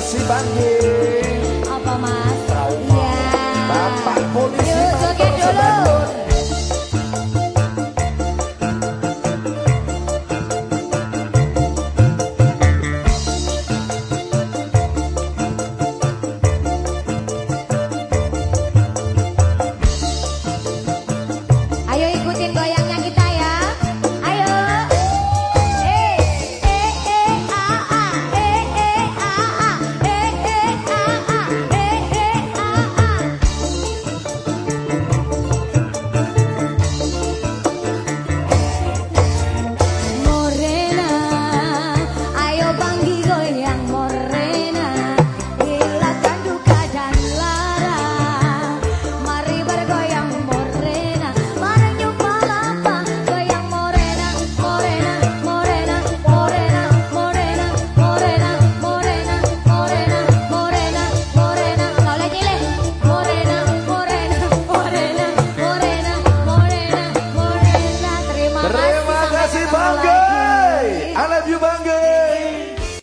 se banheiro.